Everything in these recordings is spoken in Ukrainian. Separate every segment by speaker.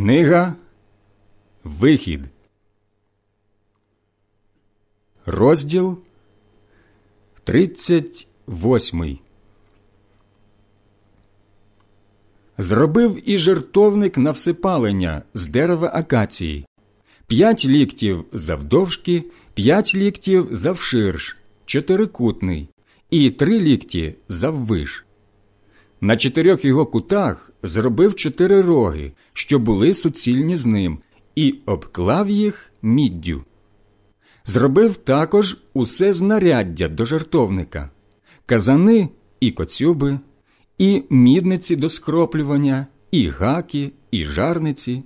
Speaker 1: Книга Вихід, розділ 38 Зробив і жертовник на всипалення з дерева акації, п'ять ліктів завдовжки, п'ять ліктів завширш, чотирикутний, і три лікті заввиш. На чотирьох його кутах зробив чотири роги, що були суцільні з ним, і обклав їх міддю. Зробив також усе знаряддя до жертовника, казани і коцюби, і мідниці до скроплювання, і гаки, і жарниці,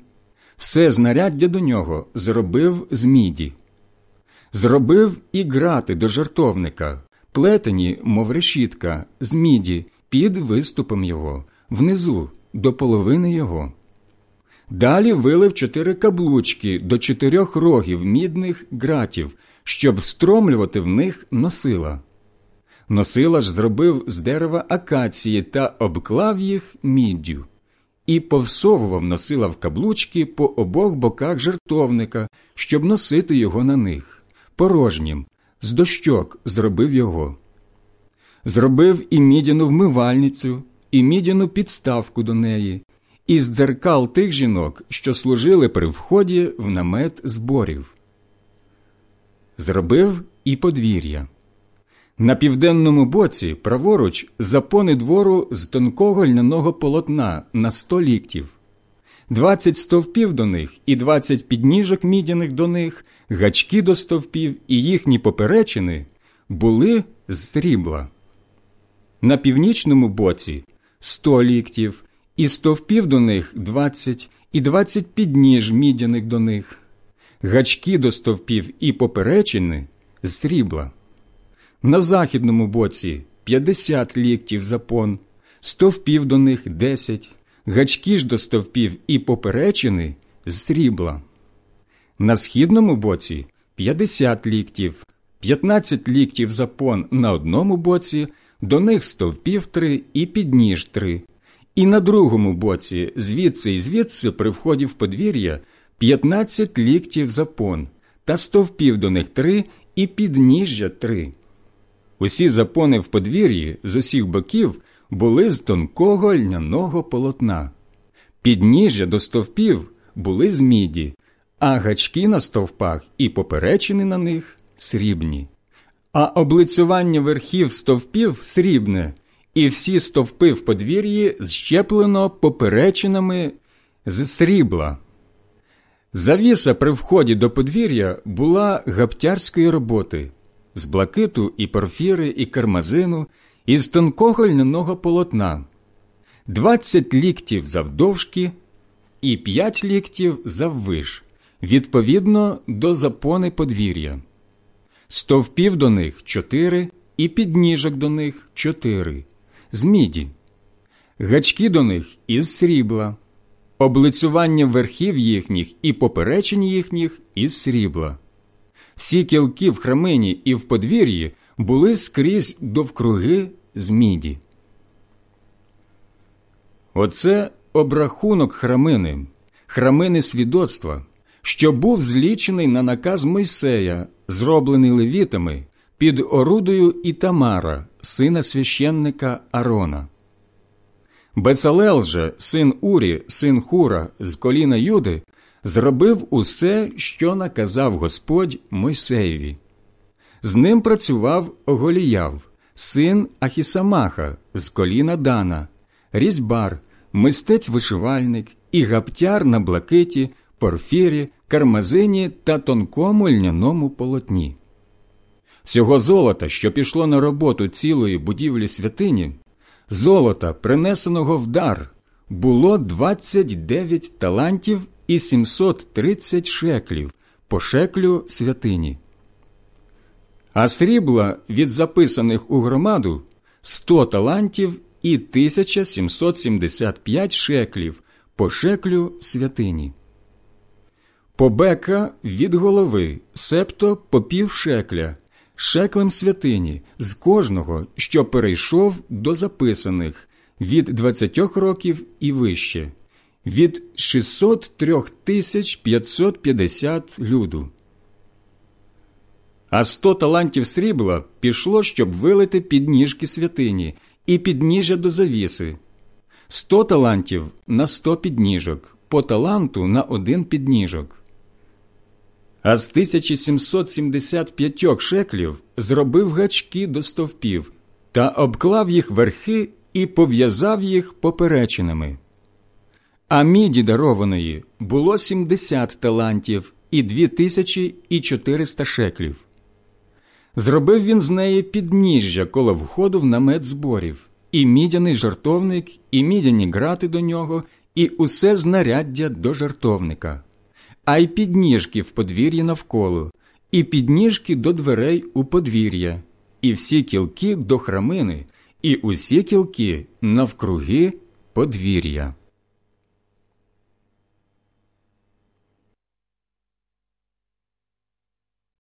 Speaker 1: все знаряддя до нього зробив з міді. Зробив і грати до жертовника, плетені, мов решітка, з міді під виступом його, внизу до половини його. Далі вилив чотири каблучки до чотирьох рогів мідних гратів, щоб стромлювати в них носила. Носила ж зробив з дерева акації та обклав їх міддю, і повсовував носила в каблучки по обох боках жертовника, щоб носити його на них. Порожнім, з дощок зробив його. Зробив і мідяну вмивальницю, і мідяну підставку до неї, із дзеркал тих жінок, що служили при вході в намет зборів. Зробив і подвір'я. На південному боці, праворуч, запони двору з тонкого льняного полотна на сто ліктів, двадцять стовпів до них і двадцять підніжок мідяних до них, гачки до стовпів і їхні поперечини були з срібла. На північному боці сто ліктів, і стовпів до них двадцять, і двадцять підніж мідяних до них, гачки до стовпів і поперечини з срібла. На західному боці п'ятдесят ліктів запон, стовпів до них десять, гачки ж до стовпів і поперечини з срібла. На східному боці п'ятдесят ліктів, п'ятнадцять ліктів запон на одному боці, до них стовпів три і підніж три, і на другому боці, звідси і звідси, при вході в подвір'я, п'ятнадцять ліктів запон, та стовпів до них три і підніжжя три. Усі запони в подвір'ї з усіх боків були з тонкого льняного полотна, підніжжя до стовпів були з міді, а гачки на стовпах і поперечини на них срібні, а облицювання верхів стовпів срібне, і всі стовпи в подвір'ї зщеплено поперечинами з срібла. Завіса при вході до подвір'я була гаптярської роботи з блакиту і порфіри і кармазину, із тонкого льняного полотна, двадцять ліктів завдовжки і п'ять ліктів заввиш, відповідно до запони подвір'я, стовпів до них чотири і підніжок до них чотири, з міді, гачки до них із срібла, облицювання верхів їхніх і поперечень їхніх із срібла. Всі кілки в храмині і в подвір'ї були скрізь довкруги з міді. Оце обрахунок храмини, храмини свідоцтва, що був злічений на наказ Мойсея, зроблений левітами під орудою Ітамара, сина священника Арона. Бецалел же, син Урі, син Хура з коліна Юди, зробив усе, що наказав Господь Мойсеєві. З ним працював Голіяв, син Ахісамаха з коліна Дана, різьбар, мистець вишивальник і гаптяр на блакиті, порфірі, кармазині та тонкому льняному полотні. Всього золота, що пішло на роботу цілої будівлі святині, золота, принесеного в дар, було 29 талантів і 730 шеклів по шеклю святині. А срібла від записаних у громаду 100 талантів і 1775 шеклів по шеклю святині. Побека від голови, септо по пів шекля, шеклем святині з кожного, що перейшов до записаних від 20 років і вище, від 603 тисяч 550 люду. А сто талантів срібла пішло, щоб вилити підніжки святині і підніжжя до завіси, сто талантів на сто підніжок, по таланту на один підніжок. А з 1775 шеклів зробив гачки до стовпів та обклав їх верхи і пов'язав їх поперечинами. А міді дарованої було 70 талантів і 2400 шеклів. Зробив він з неї підніжжя коло входу в намет зборів, і мідяний жартовник, і мідяні грати до нього, і усе знаряддя до жартовника, а й підніжки в подвір'ї навколо, і підніжки до дверей у подвір'я, і всі кілки до храмини, і усі кілки навкруги подвір'я.